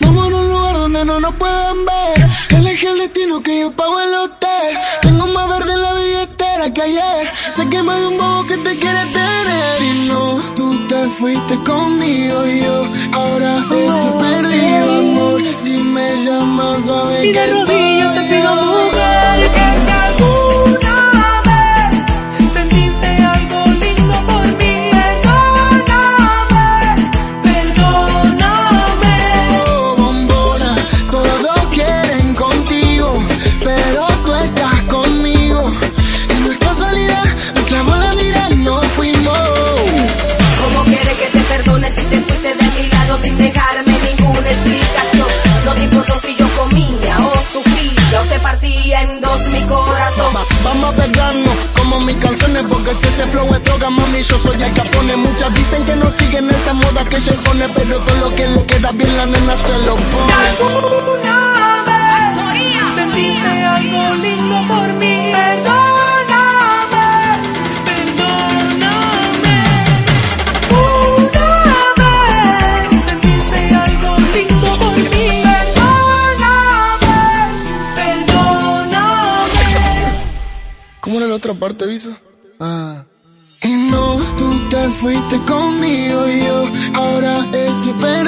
Vamos a un lugar donde no nos puedan ver. Elige el destino que yo pago el hotel. Tengo más verde en la billetera que ayer. Sé que más de un bobo que te quiere tener. Y no, tú te fuiste conmigo y yo ahora estoy perdido, amor. Si me llamas, sabes que en dos mi corazón. Vamos a pegarnos como mis canciones, porque si ese flow es droga, mami, yo soy el capone. Muchas dicen que no siguen esa moda que se pone, pero todo lo que le queda bien la nena se lo pone. Alguna vez sentiste algo lindo ¿Cómo era la otra parte, Visa? Ah. Y no, tú te fuiste conmigo y yo ahora estoy perdido,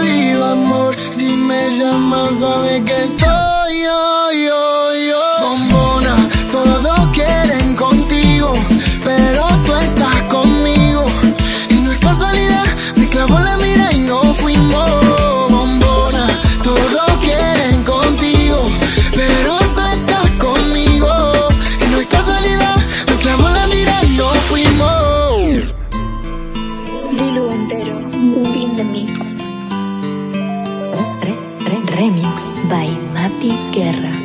Mati Guerra.